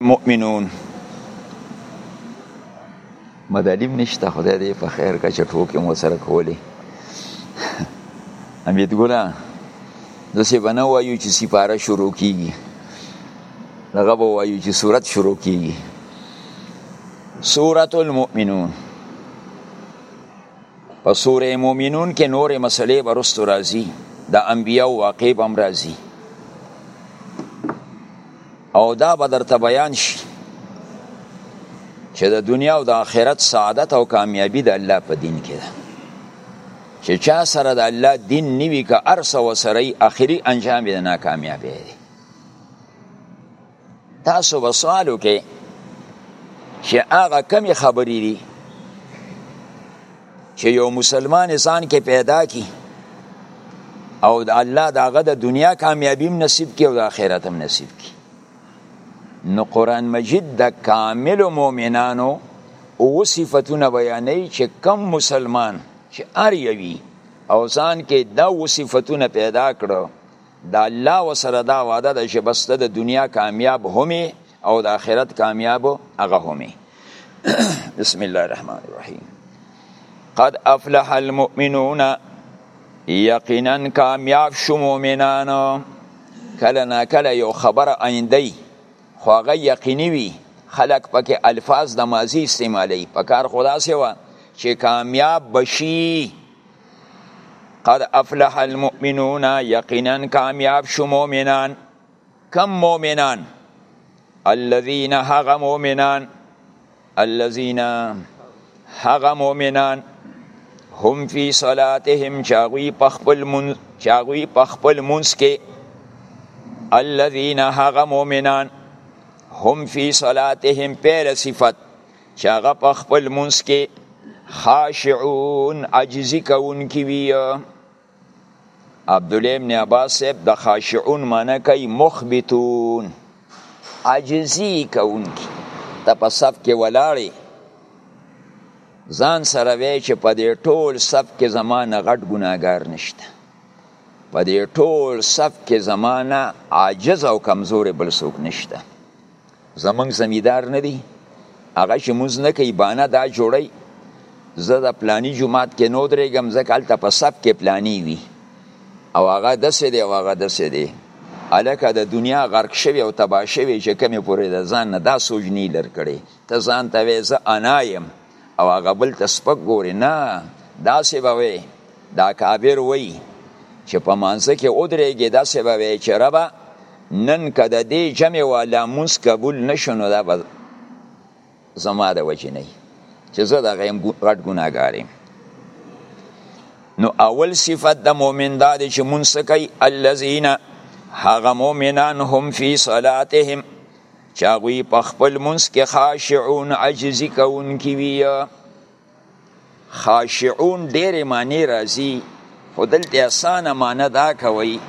مؤمنون مدالیم نشته خدای دې په خیر کا چټو کې مو سره کولې امید ګلا د سی بنو وایو چې سپاره شروع کیږي هغه به وایو چې صورت شروع کیږي سورۃ المؤمنون په سورې مؤمنون کې نورې مسلې برستو راځي د انبیو واقع بم راځي او دا به درته بیان شي چې د دنیا او د آخرت سعادت او کامیابی د الله په دین کې ده چې چا سره د الله دین نیوي که ارسه وسره اخري انجام یې ناکامیابی دی تاسو به سوال وکړئ چې هغه کمی خبرې دي چې یو مسلمان ځان کې پیدا کی او د الله داغه د دنیا کامیابی هم نصیب کی او د آخرت هم نصیب کی نو قران مجید د کامل مؤمنانو او صفاتونه بیانې چې کم مسلمان چې ار یوی او ځان کې دا و صفاتونه پیدا کړو دا الله وسره دا وعده ده چې بس د دنیا کامیاب همي او د آخرت کامیاب هغه همي بسم الله الرحمن الرحیم قد افلح المؤمنون یقینا کامیاب شو مؤمنان کله نا کله یو خبر آینده خو هغه یقیني وي خلق پکې الفاظ د ماضی استعمالي په کار خدا سوا چې کامیاب بشي قد افلح المؤمنون یقینا کامیاب شو مؤمنان کم مؤمنان الذين هغه مؤمنان الذين هغه مؤمنان هم فی صلاتهم چاغوی پخپل من چاغوی پخپل منس کې الذين هغه مؤمنان هم فی صلاتهم پیل صفت چاغه پخپل منس کې خاشعون عجزی کون کی وی عبد الله ابن عباس صاحب د خاشعون معنی کوي مخبتون عاجزي کوونکي ته په صف کې ولاړې ځان سره وی چې په دې ټول صف کې زمانه غټ ګناګار نشته په دې ټول صف کې زمانه عاجز او کمزور بل څوک نشته زمونږ زمیدار نه دی هغه چې مونږ نه کوي بانه دا جوړی زه د پلانی جماعت کې نو درېږم ځکه هلته په سب کې پلانی وي او هغه داسې دی او هغه داسې دی هلکه د دنیا غرق شوی او تباه شوی چې کومې پورې د ځان نه دا سوچ نه لر کړی ته ځان ته وایې زه انا یم او هغه بل ته سپک ګوري نه داسې به وي دا کابر وي چې په مانځ کې ودرېږي داسې به وي چې ربا نن که د دې جمع والا مونځ قبول نشنو دا به زما د وجې نه چې زه د غیم غټ ګناګار یم نو اول صفت د مؤمن دا دی چې مونږ کوي الذین هغه مؤمنان هم فی صلاتهم چې هغوی په خپل منځ کې خاشعون عجزي کوونکي وي خاشعون ډېرې معنی راځي خو دلته اسانه معنی دا کوي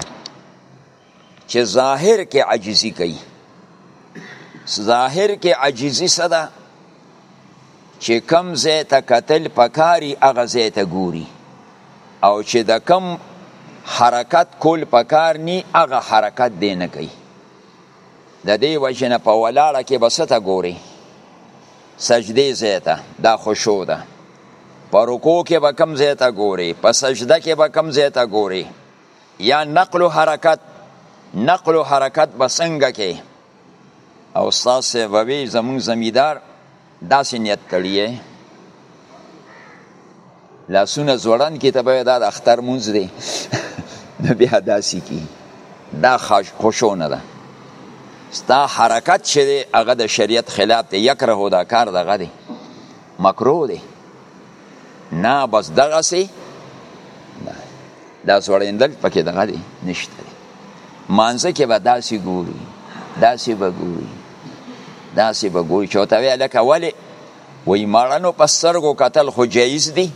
چې ظاهر کې عجزي کوي ظاهر کې عجزي څه ده چې کم ځای ته کتل پکاري هغه ځای ته ګوري او چې د کم حرکت کول پکار نی هغه حرکت دی نه کوي د دې وجه نه په ولاړه کې به څه ته ګوري سجدې ځای ته دا خشوع ده په رکوع کې به کم ځای ته ګوري په سجده کې به کم ځای ته ګوري یا نقل و حرکت نقل و حرکت به څنګه کې او ستاسو به وي زمونږ زمیدار داسې نیت کړی یې لاسونه زوړن کې ته به دا د اختر مونځ دی نو بیا داسې کی دا خوشو نه ده ستا حرکت چې دی هغه د شریعت خلاف دی یکره دا کار دغه دی مکروه دی نه بس دغه سي دا زوړیندل پکې دغه دی نشته دی مانځه کې به داسې ګوري داسې به ګوري داسې به ګوري چې ورته وایي هلکه ولې وایي مړنو په سترګو کتل خو جایز دي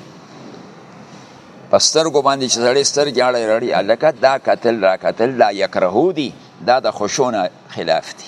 په سترګو باندې چې سړی سترګې اړی رړي هلکه دا کتل را کتل دا یکرهو دي دا د خوشو نه خلاف دي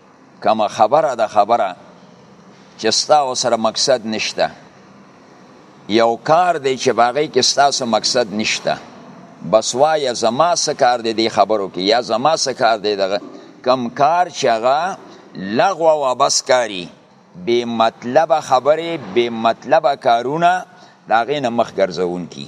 کومه خبره ده خبره چې ستا سره مقصد نشته یو کار دی چې باغې کې ستاسو مقصد نشته بس وایه زما څه کار دی دی خبرو کې یا زما څه کار دی دغه کم کار چې هغه لغو او بس کاری بې مطلبه خبرې بې مطلبه کارونه د هغې نه مخ ګرځوونکي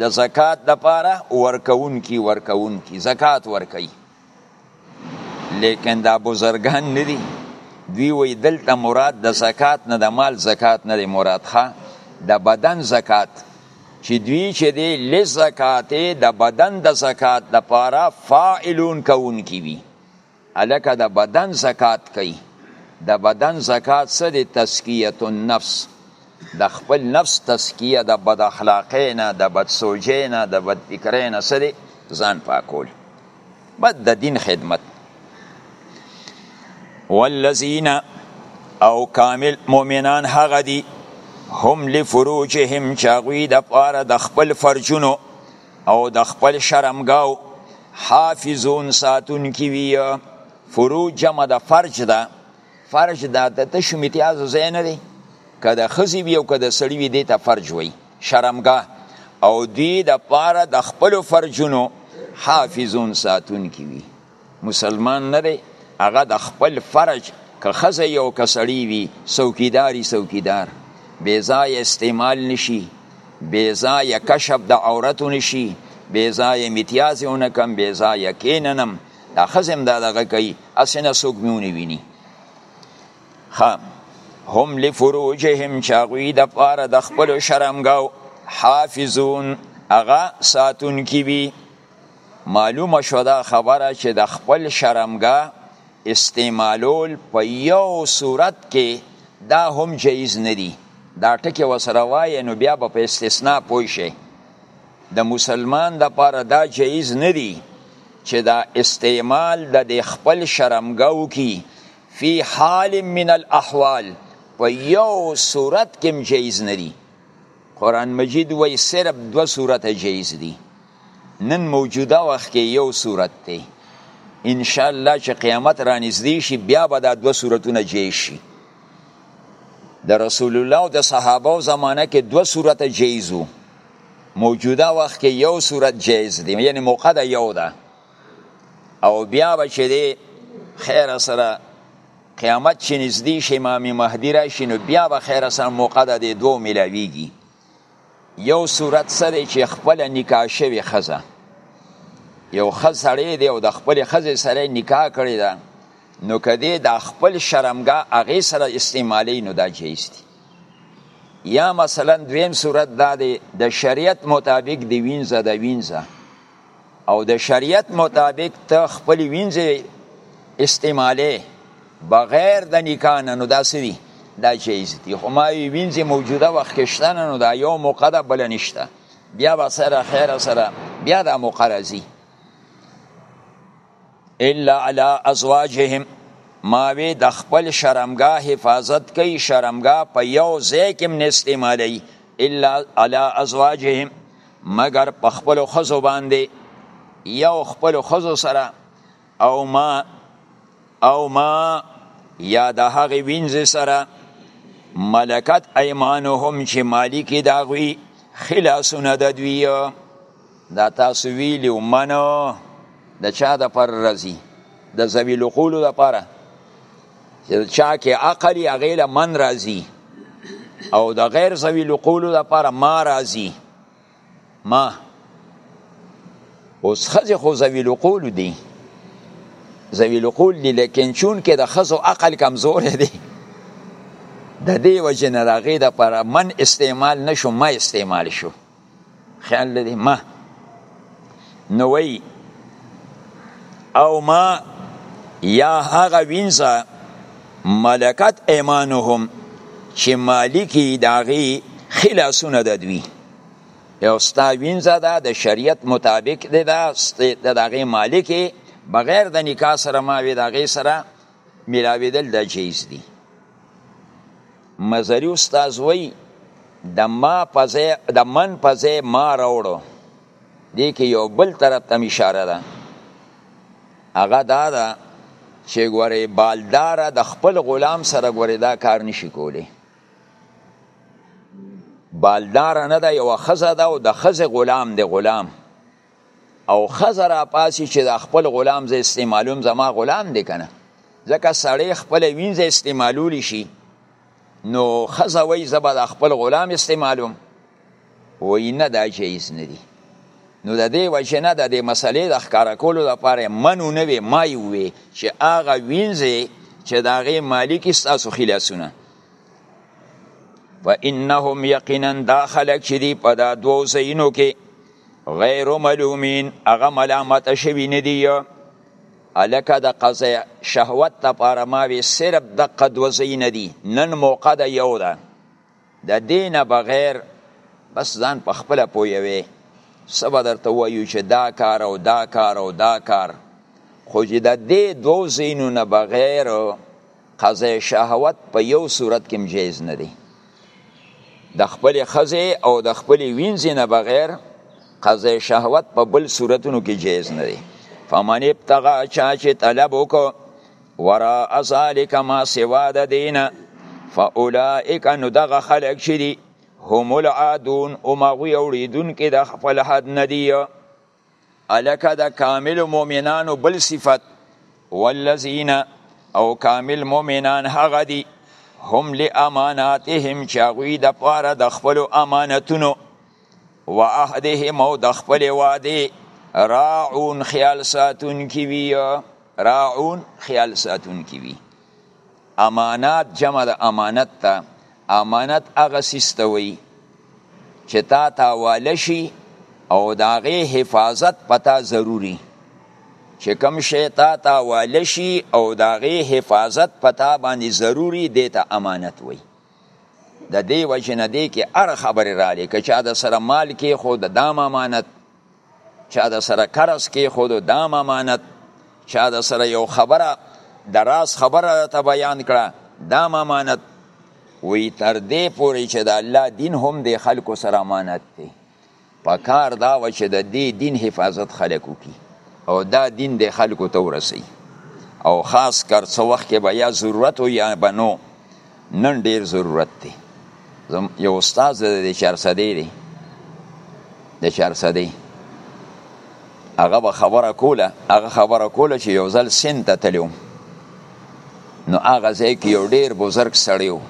د زکات د پاره ورکون کی ورکون کی زکات ورکي لیکن دا بزرگان ندي دوی وی دلته مراد د زکات نه د مال زکات نه دی مراد ښه د بدن زکات چې دوی چې دی لزکات د بدن د زکات د پاره فاعلون کون کی وی هلکه د بدن زکات کوي د بدن زکات څه دی تزکیه النفس د خپل نفس تزکیه د بد اخلاقی نه د بد سوجی نه د بد فکرې نه څه دی ځان پاکول بد د دین خدمت والذین او کامل مؤمنان هغه دي هم لفروجهم چاغوی د پاره د خپل فرجونو او د خپل شرمګاو حافظون ساتون کی وی فروج جمع د فرج ده فرج دا د تشو امتیازو ځای نه دی که د ښځې وي او که د سړي وي دې ته فرج وایي شرمګاه او دوی د پاره د خپلو فرجونو حافظون ساتونکي وي مسلمان نه دی هغه د خپل فرج که خزه یو که سړی وي څوکیداری څوکیدار بې ځای استعمال نشي بې ځای کشف د عورت نشي بې ځای امتیاز ونه کم بې ځای کیننم دا خزم دا دغه کوي اسنه څوک میونه ویني خام هم لفروجهم چاغوی د پاره د خپل شرمګاو حافظون اغا ساتون کی وی معلومه شوه دا خبره چې د خپل شرمګاه استعمالول په یو صورت کې دا هم جایز نه دي دا ټکي وسره وایې نو بیا به په استثناء پوه شي د مسلمان د پاره دا جایز نه دي چې دا استعمال د خپل شرمګاو کی فی حال من الاحوال په یو صورت کې جایز نه دي قران مجید وای صرف دو صورت جایز دي نن موجوده وخت کې یو صورت دی ان شاء الله چې قیامت را نږدې شي بیا به دا دوه صورتونه جې شي د رسول الله او د صحابه زمانه کې دوه صورت جایز وو موجوده وخت کې یو صورت جایز دی یعنی موقع ده یو ده او بیا به چې دی خیر سره قیامت چې نږدې شي امام مهدي راشي نو بیا به خیر سره موقع ده د دوه ملاویږي یو صورت سره چې خپل نکاح شوی خزه یو خز سړی دی او د خپل خزه سره نکاح کړی ده نو کدی د خپل شرمګا هغه سره استعمالی نو دا جایز دی یا مثلا دویم صورت دا دی د شریعت مطابق دی وینځه د وینځه او د شریعت مطابق ته خپل وینځي استعماله بغیر د نکاح نه نو دا سری دا جایز دي خو ما وینځي موجوده وخت کې شته نو دا یو موقع ده بل نشته بیا به سره خیر سره بیا دا موقع راځي الا علی ازواجهم ماوی د خپل شرمګا حفاظت کوي شرمګا په یو ځای کې نه استعمالي الا علی ازواجهم مگر په خپل خزو باندې یو خپل خزو سره او ما او ما یا د هغې وینځې سره ملکت ایمانهم چې مالکي د هغوی خلاصونه د دوی دا تاسو ویلی و من د چا د پر رزی د زوی لقولو د پاره چې چا کې عقل یا غیله من راځي او د غیر زوی لقولو د پاره ما راځي ما اوس خځه خو زوی لقولو دی زوی لقول دی لیکن چون کې د خزو عقل کمزور دی د دې وجه نه راغې د پر من استعمال نشو ما استعمال شو خیال لري ما نو وی او ما یا هغه وینځه ملکت ایمانهم چې مالکی داغي خلاصونه د دوی یو ستا وینځه ده د شریعت مطابق ده د هغې مالکې بغیر د نکاح سره ما وی د هغې سره ملاویدل دا جایز دي مزری استاد وای د ما پځه د من پځه ما راوړو دې کې یو بل طرف ته اشاره ده هغه دا ده چې ګوره بالدار د خپل غلام سره ګوره دا کار نشي کولی بالدار نه ده یو خزه ده او د خزه غلام دی غلام او خزه را پاسی چې دا خپل غلام زه استعمالوم زما غلام دی کنه ځکه سړی خپل وینځ استعمالول شي نو خزه وای زه به دا خپل غلام استعمالوم وای نه دا جایز نه دی نو د دې وجه نه د دې مسلې د ښکارا کولو لپاره منو نه وي ما یې وي چې هغه وینځي چې د هغې مالک ستاسو خلاصونه فانهم یقینا دا خلک چې دي په دا دوو ځایونو کې غیر ملومین هغه ملامت شوی ندی الکه د قضا شهوت لپاره ما وی صرف د قدوزی ندی نن موقع د یو ده د دین بغیر بس ځان په خپل پویوي سبا درته وایو چې دا کار او دا کار او دا کار خو چې د دې دوه زینو نه بغیر قضای شهوت په یو صورت کې جایز نه دی د خپل خزه او د خپل وینځ نه بغیر قضای شهوت په بل صورتونو کې جایز نه دی فمن ابتغى چا چې طلب وکړو ورا ذلك ما سوا د دین فاولائک نو دغه خلق شری هم العادون او مغوی اوریدون کې د خپل حد ندی الکه د کامل مؤمنانو بل صفت والذین او کامل مؤمنان هغه دي هم لاماناتهم چې هغوی د پاره د خپلو امانتونو و عهدهم او د خپلې وعدې راعون خیال ساتونکي وي راعون خیال ساتونکي وي امانات جمع د امانت ته امانت هغه سیس ته وایي چې تا ته حواله شي او د هغې حفاظت په تا ضروري چې کوم شی تا ته حواله شي او د هغې حفاظت په تا باندې ضروري دې ته امانت وایي د دې وجې نه دی کې هر خبرې رالی که چا د سره مال کې خو د دام امانت چا د سره قرض کې خود دام امانت چا د سره یو خبره د راز خبره ته بیان کړه دام امانت وی تر دې پورې چې د الله دین هم د خلکو سره امانت دی په کار دا و چې د دې دین حفاظت خلکو کی او دا دین د خلکو ته ورسی او خاص کر څو وخت کې به یا ضرورت یا بنو نن ډیر ضرورت دی زم یو استاد د چارسدې دی د چارسدې هغه به خبره کوله هغه خبره کوله چې یو ځل سین ته تلو نو هغه ځای کې یو ډیر بزرګ سړی و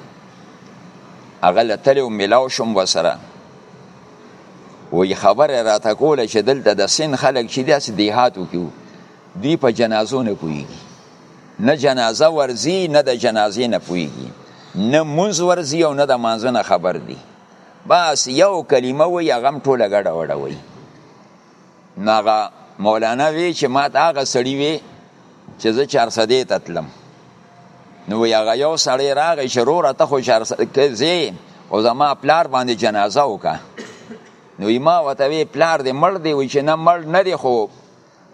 هغه له تلو ملاو شوم وسره وی خبره راته کوله چې دلته د سین خلک چې داسې دیهاتو کې دوی په جنازو نه پوهېږي نه جنازه ورځي نه د جنازې نه پويږي نه منځ ورځي او نه د مانځه نه خبر دي بس یو کلمه وي هغه هم ټوله ګډه وډه وي نو هغه مولانا وی چې ما ته هغه سړی وی چې زه چارسدې ته تلم نو وی هغه یو سړی راغی چې روره ته خو چارسدې ځې او زما پلار باندې جنازه وکړه نو ما ورته وی پلار دې مړ دی وی چې نه مړ نه دی خو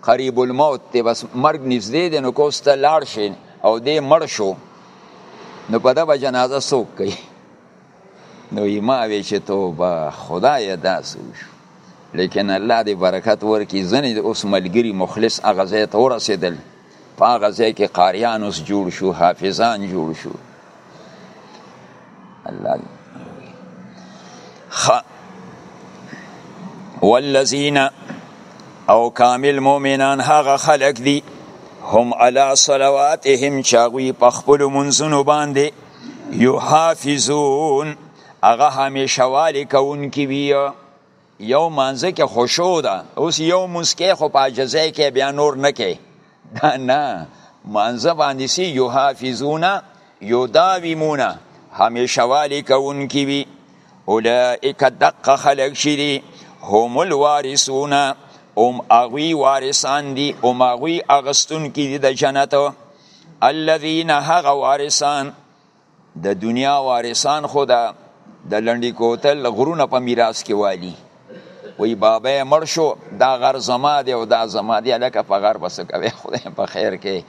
قریب الموت دی بس مرګ نږدې دی نو کوس ته لاړ شي او دی مړ شو نو په دغه جنازه څوک کوي نو ما وی چې توبه خدای داسې وشو لیکن الله دې برکت ورکړي ځنې اوس ملګري مخلص هغه ځای ته ورسېدل په هغه ځای کې قاریان اوس جوړ شو حافظان جوړ شو الله خ والذین او کامل مؤمنان هغه خلق دي هم علی صلواتهم چاغوی په خپل منځونو باندې یحافظون هغه همیشه والی کوونکی وی یو مانځه کې خشوع ده اوس یو مونږ کې خو په عجزه کې بیا نور نه کې دا نه مانځه باندې سی یو حافظونه یو داویمونه همیشه والی کوونکی وي اولئک دقه خلق شری هم الوارثون هم اغوی وارثان دي هم اغوی اغستون کې دي د جنت الذين هغه وارثان د دنیا وارثان خو د د لنډی کوتل غرونه په میراث کې والی وی بابا مړ شو دا غر زما دی او دا زما دی لکه په غر بس کوي خدای په خیر کې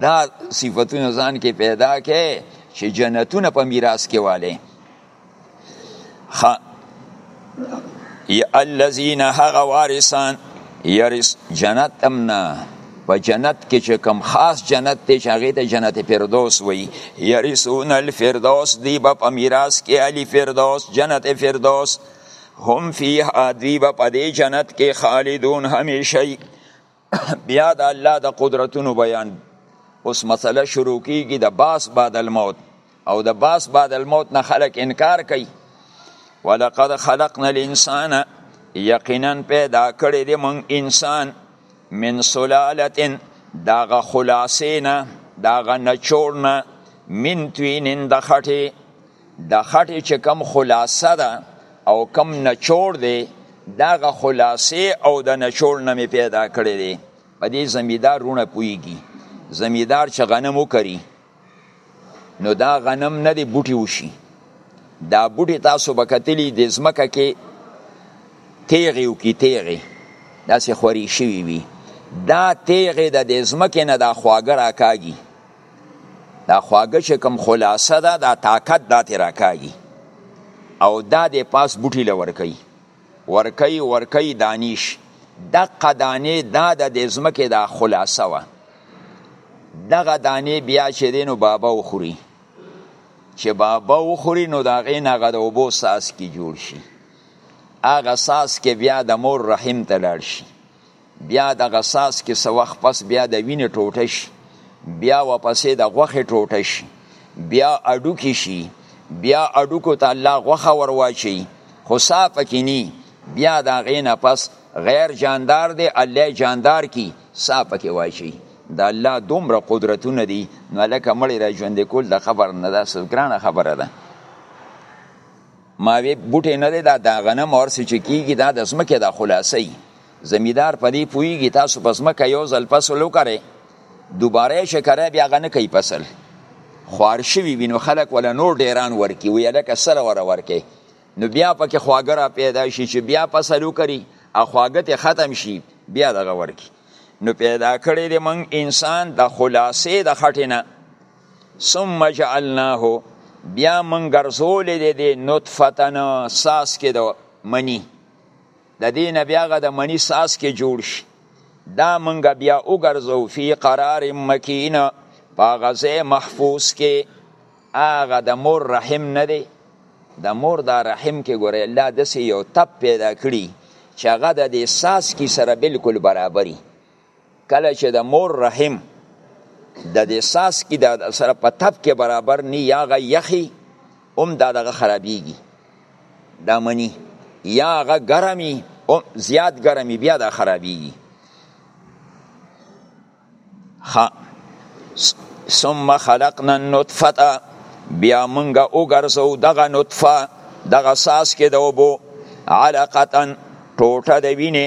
دا صفاتونه ځان کې پیدا کې چې جنتونه په میراث کې والي خ الذين هغه وارثان يرث جنت امنا په جنت کې چې کم خاص جنت دی چې هغه ته جنت فردوس وایي يرثون الفردوس دی په میراث کې علي فردوس جنت فردوس هم فيها دی په دې جنت کې خالدون همیشه بیا د الله د قدرتونو بیان اوس مسله شروع کیږي د باس بعد الموت او د باس بعد الموت نه خلق انکار کوي ولقد خلقنا الانسان یقینا پیدا کړی دی مونږ انسان من سلالتن داغه خلاصینا داغه نچورنا من توینن د خټه د خټې چې کم خلاصه ده او کم نچوړ دی دغه خلاصې او د نچوړ نه مې پیدا کړی دی په دې زمیدار رونه پویږي زمیدار چې غنم وکري نو دا غنم نه دی بوټي وشي دا بوټي تاسو به کتلی د ځمکه کې تیغې وکړي تیغې داسې خورې شوي وي دا تیغې د دې ځمکې نه دا خواږه راکاږي دا خواږه چې کوم خلاصه ده دا طاقت دا تی راکاږي او دا د پاس بوټي لور کوي ورکي ورکي دانیش دغه دانې دا د ځمکې دا خلاصه وه دغه دانې بیا چې دی نو بابا وخوري چې بابا وخوري نو د هغې نه هغه د اوبو ساس کې جوړ شي هغه ساس کې بیا د مور رحم ته لاړ شي بیا دغه څاڅکي څه وخت پس بیا د وینې ټوټه شي بیا ورپسې د غوښې ټوټه شي بیا هډوکي شي بیا هډوکو ته الله غوښه ور واچوي خو ساه پکې نی بیا د هغې نه پس غیر جاندار دی الله جاندار کی ساه پکې واچوي د الله دومره قدرتونه دي نو لکه مړی را ژوندې کول د خبر نه ده څه ګرانه خبره ده ماوی بوټی نه دی دا د غنم ورسې چې کیږي دا د ځمکې د خلاصوي زمیدار په دې پوهیږي تاسو په ځمکه یو ځل فصل وکړئ دوباره یې چې کرئ بیا هغه نه کوي فصل خوار شوي وي نو خلک وله نور ډیران ورکي وي هلکه سره وره ورکي نو بیا پکې خواږه را پیدا شي چې بیا فصل وکړي او خواږه ترې ختم شي بیا دغه ورکي نو پیدا کړی دی موږ انسان د خلاصې د خټې نه ثم جعلناه بیا موږ ګرځولی دی دی نطفتن ساس کې د منی د دې نه بیا هغه د مني څاڅکې جوړ شي دا منګه بیا وګرځو فی قرار مکین په هغه ځای محفوظ کې هغه د مور رحم نه دی د مور دا رحم کې ګورې الله داسې یو تپ پیدا کړي چې هغه د دې څاڅکي سره بلکل برابري کله چې د مور رحم د دې ساس کې د سره په تپ کې برابر نه یا غ یخي هم دا دغه خرابېږي دا منی یا غ ګرمي او زیات ګرمي بیا دا خرابېږي خ ثم خلقنا النطفه بیا مونږه وګرځو دغه نطفه دغه ساس کې د وبو علقه ټوټه د وینې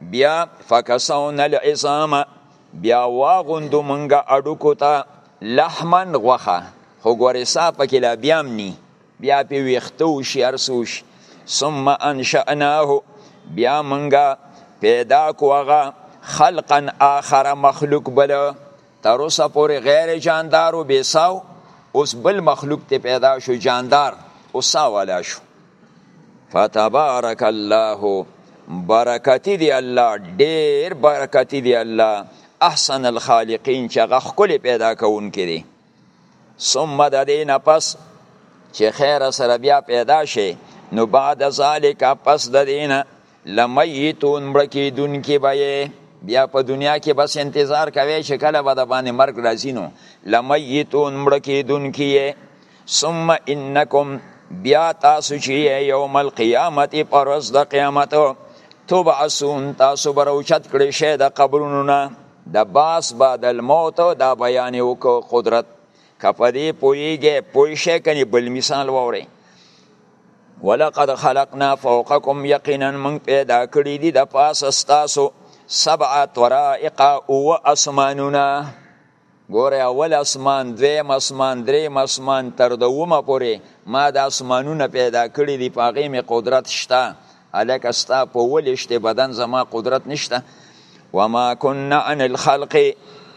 بیا فکسونا العظام بیا واغوندو منګه اډوکو ته لحمن غوخه خو ګورې سا پکې لا بیا هم نی بیا پې ویخته وشي هر څه وشي ثم انشأناه بیا منګه پیدا کو هغه خلقا آخر مخلوق بل تر اوسه پورې غیر جاندار و بې ساو اوس بل مخلوق ته پیدا شو جاندار او سا والا شو فتبارک الله برکتی دی الله ډیر برکتی دی الله احسن الخالقین چې هغه ښکلې پیدا کوونکی دی ثم د دې نه پس چې خیر سره بیا پیدا شي نو بعد ذالک پس د دې نه لمیتون مړه کېدونکي به یې بیا په دنیا کې بس انتظار کوي چې کله به د باندې مرګ راځي نو لمیتون مړه کېدونکي یې ثم انکم بیا تاسو چې یوم القیامت پر ورځ د قیامت تبعثون تاسو به راوچت کړی شئ د قبرونو نه د باس بعد الموت دا بیان وکړو قدرت که په دې پوهېږئ پوه شئ کنې بل مثال واورئ ولقد خلقنا فوقکم یقینا من پیدا کړی دی د پاس استاسو سبع طرائق او اسمانونه ګوره اول اسمان دویم اسمان دریم اسمان تر دومه پورې ما د اسمانونه پیدا کړی دی په هغې مې قدرت شته هلکه ستا په ولېشتې بدن زما قدرت نشته وما کنا عن الخلق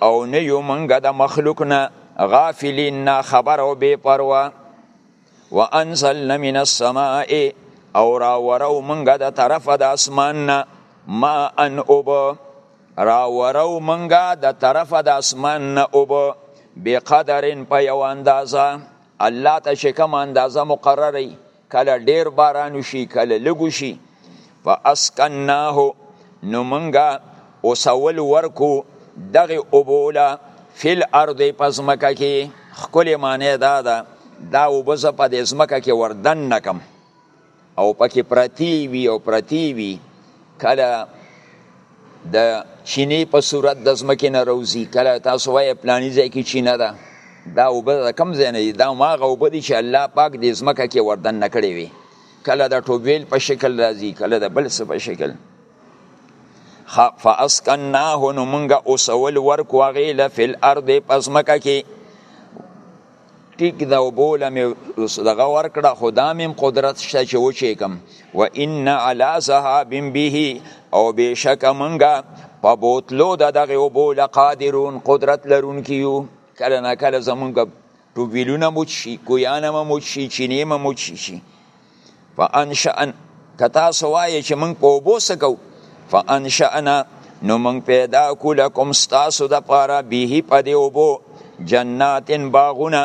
او نه یو منګه د مخلوق نه غافلین نه خبر او بې پروا وانزلنا من السماء او راورو منګه د طرفه د اسمان نه ما ان اوب راورو منګه د طرفه د اسمان نه اوب بقدرن په یو اندازه الله ته چې کوم اندازه مقرره کله ډیر باران شي کله لږ شي فاسکناه نو منګه اوسول ورکو دغه اوبولا فل ارض پزمکه کې خکل معنی دا ده دا اوبه زه په دې ځمکه کې وردن نکم او پکې پرتی وي او پرتی وي کله د چینې په صورت د ځمکې نه روزي کله تاسو وایې پلاني ځای کې چینه ده دا اوبه د کم ځای نه دي دا هماغه اوبه دي چې الله پاک دې ځمکه کې وردن نه کړې وي کله د ټوبیل په شکل راځي کله د بل څه په شکل فاسکناه نو مونږه اوسول ورکو هغې له فی الارض په ځمکه کې ټیک د اوبو له مې دغه ورکړه خو دا مې قدرت شته چې وچېږم و ان علی ذهاب به او بېشکه مونږه په بوتلو د دغه اوبو لقادرون قدرت لرونکي یو کله نه کله زمونږ ټوبیلونه مو چی کویانه مو چی چینې مو چی چی فانشأن که تاسو وایې چې موږ په اوبو څه کوو فانشأنا نو موږ پیدا کو لکم ستاسو دپاره به په دې اوبو جنات باغونه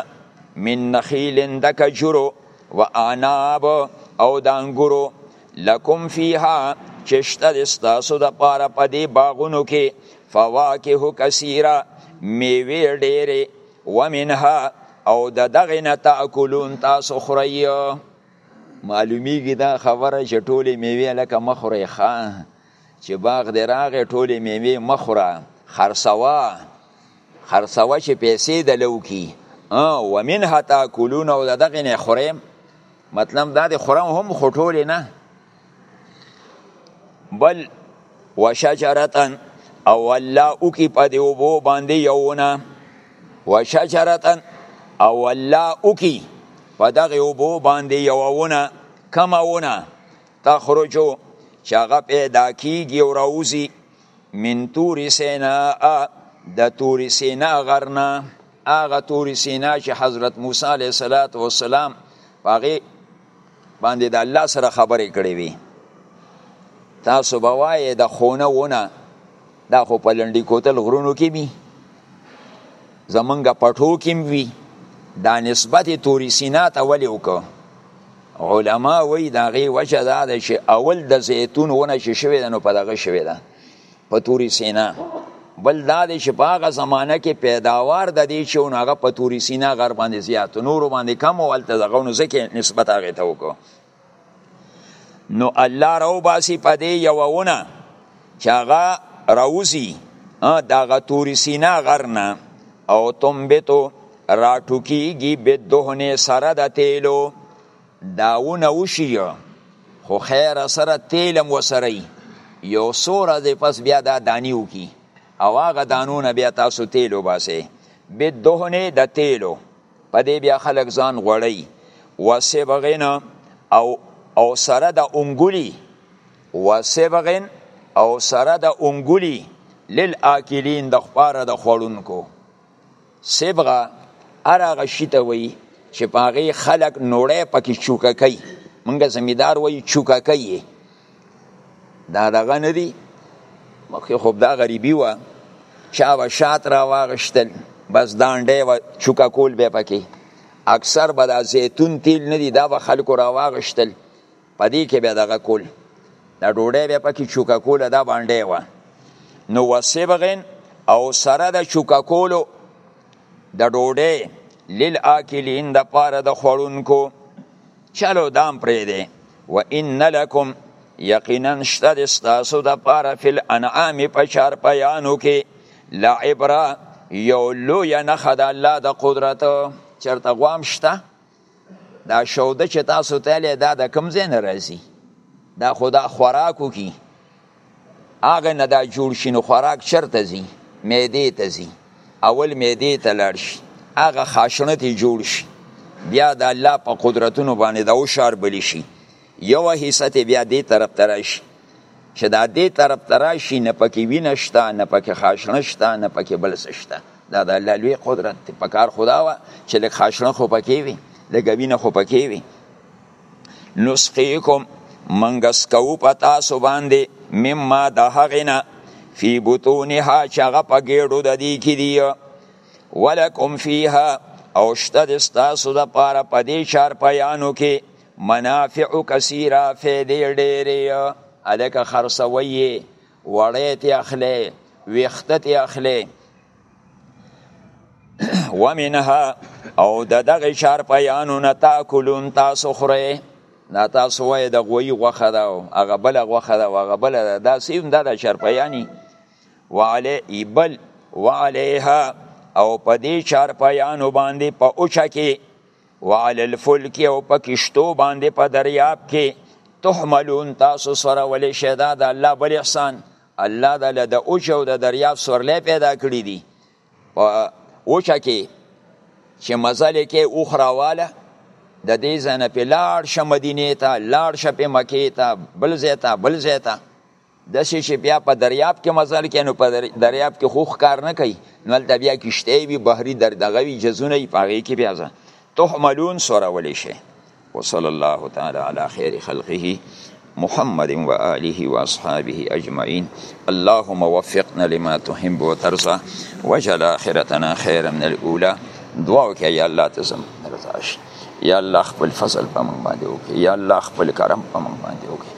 من نخیل د کجورو و اعناب او د انګورو لکم فیها چې شته د ستاسو دپاره په دې باغونو کې فواکه کثیره میوې ډېرې ومنها او د دغه نه تاکلون تاسو خوري معلومیږي دا خبره چې ټولې میوې لکه مخورې ښه چې باغ دې راغې ټولې میوې مخوره خرڅوه خرڅوه چې پیسې د لو کی ومنها تاکلون او د دغه نه خوري مطلب دا د خورم هم خټولې نه بل وشجرتن او الله او کی په دی وبو باندې یوونه وشجرتن او الله او کی په دغه وبو باندې یوونه کمونه تخرجو چې هغه پیدا کیږي او راوځي من تور سینا د تور سینا غرنا هغه تور سینا چې حضرت موسی علیه السلام هغه باندې د الله سره خبرې کړې وي تاسو به وایې د خونه ونه دا خو په لنډي کوتل غرونو کې وي زمونږ پټو کې وي دا نسبت توري سینا ته ولې وکړو علما وایي د هغې وجه دا ده چې اول د زیتون ونه چې شوې ده نو په دغه شوې ده په توري سینا بل دا دی چې په هغه زمانه کې پیداوار د دې چې نو هغه په توري سینا غر باندې زیات نور باندې کم او هلته دغه نو ځکه نسبت هغه ته وکړو نو الله راو باسي په دې یوه ونه چې هغه راوځي دغه توري سینا غر نه او تنبتو راټوکیږي بدهنې سره د تیلو داونه وشي خو خیر سره تیلم وسره یو څو ورځې پس بیا دا دانی وکي او هغه دانو نه بیا تاسو تیل وباسئ به دهنې د تیلو په دې بیا خلک ځان غوړی وسبغن او او سره د اونګلی وسبغن او سره د اونګلی للآکلین د خپاره د خوړونکو صبغه هر هغه شي ته وایي چې په هغې خلک نوړی پکې چوکه کوي موږ زمیندار وایي چوکه کوي دا دغه نه دي مخکې خوب دا غریبي وه چا به شات را واغشتل بس دانډی و چوکه کول به پکې اکثر به دا زیتون تیل نه دي دا به خلکو را واغشتل په دې کې به دغه کول دا ډوډۍ به پکې چوکا کوله دا باندې و نو وسبغن او سره د چوکا کولو د ډوډۍ لیل آکلین د پاره د خوړونکو چلو دام پرې دی و ان لکم یقینا شته د ستاسو د پاره فل انعام په چار پیانو کې لا عبره یو لوی نخه د الله د قدرت چرته غوام شته دا شوده چې تاسو ته لې دا د کم ځای نه راځي دا خدا خوراکو کی هغه نه دا جوړ شي نو خوراک چرته ځي معده ته ځي اول معده ته لاړ شي هغه خاشنه ته جوړ شي بیا د الله په قدرتونو باندې دا وشار بلی شي یو حصه ته بیا دې طرف ته راشي چې دا دې طرف ته راشي نه پکې وینه شته نه پکې خاشنه شته نه پکې بل څه شته دا د الله لوی قدرت دی په کار خدا وه چې لږ خاشنه خو پکې وي لږ وینه خو پکې وي نسقیکم منګه سکو په تاسو باندې مما د هغې نه فی بطونها چې هغه په ګېډو د دې کې دي ولکم فیها او شته د ستاسو دپاره په دې چارپیانو کې منافع کثیره فیدې ډیرې الکه خرڅوي وړې ته اخلي ویخته ته اخلي ومنها او د دغه شار پیانو نه تاکلون تاسو خورئ دا تاسو وای د غوی غوخه دا هغه بل غوخه دا هغه بل دا سیم دا د شرپیانی وعلی ایبل وعلیها او په دې شرپیانو باندې په اوچا کې وعلى الفلك او په کشتو باندې په دریاب کې تحملون تاسو سره ولې شیدا د الله بل احسان الله د لد اوچو د دریاب سورلې پیدا کړی دي او اوچا کې چې مزل کې اوخراواله د دې ځنه په لاړ شه مدینه ته لاړ شه په مکه ته بل زیته بل زیته داسې چې بیا په دریاب کې مزل کوي نو په دریاب کې خو ښکار نه کوي نو هلته بیا کښتۍ وي بحري در دغه وي جزونه وي په هغې کې بیا ځه تحملون سورولی شي وصلی الله تعالی علی خیر خلقه محمد و آله و اصحابه اجمعین اللهم وفقنا لما تحب و ترضى وجل آخرتنا خیرا من الاولى دعا وکړه یا الله ته زموږ رضا شي یا الله خپل فضل په موږ باندې وکړي یا الله خپل کرم په موږ باندې وکړي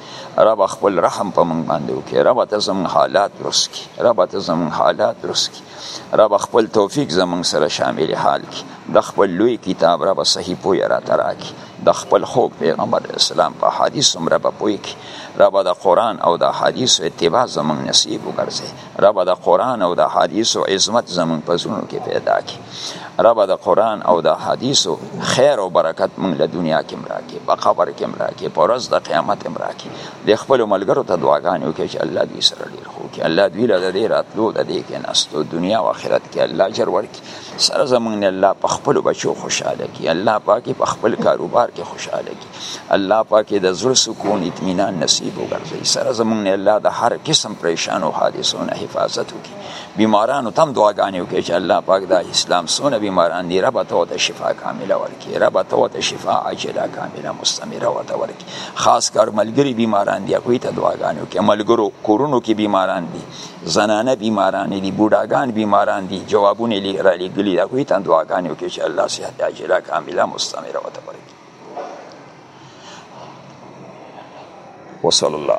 رب خپل رحم په موږ باندې وکړي رب ته زموږ حالات درست کړي رب ته زموږ حالات درست کړي رب خپل توفیق زموږ سره شامل حال کړي د خپل لوی کتاب رب صحیح پوی را تراکي د خپل خوږ پیغمبر اسلام په حدیث هم رب پوی کړي رب د قرآن او د حدیث اتباع زموږ نصیب وګرځي رب د قران او د حدیثو عظمت زمون په زونو کې پیدا کی رب د قران او د حدیثو خیر او برکت مونږ له دنیا کې مراکې په قبر کې مراکې په ورځ د قیامت مراکې د خپل ملګرو ته دعاګانې وکړي چې الله دې سره ډیر خو کې الله دې له دې راتلو د دې کې نستو دنیا او آخرت کې الله اجر ورکړي سره زمونږ الله په خپل بچو خوشاله کی الله پاکي په خپل کاروبار کې خوشاله کی الله پاک د زړه سکون اطمینان نصیب وګرځي سره زمونږ نه الله د هر قسم پریشان او حادثو نه حفاظت وکړي بیمارانو تم دعاګانې وکړي چې الله پاک دا اسلام سونه بیماران دی رب ته د شفا کامله ورکړي رب ته د شفا عاجله کامله مستمره ورته ورکړي خاص کار ملګری بیماران دی کوي ته دعاګانې وکړي ملګرو کورونو کې بیماران دي زنانه بیماران دي بوډاګان بیماران دي جوابونه لري لګلي دا کوي ته دعاګانې وکړي چې الله صحت عاجله کامله مستمره ورته ورکړي وصلی الله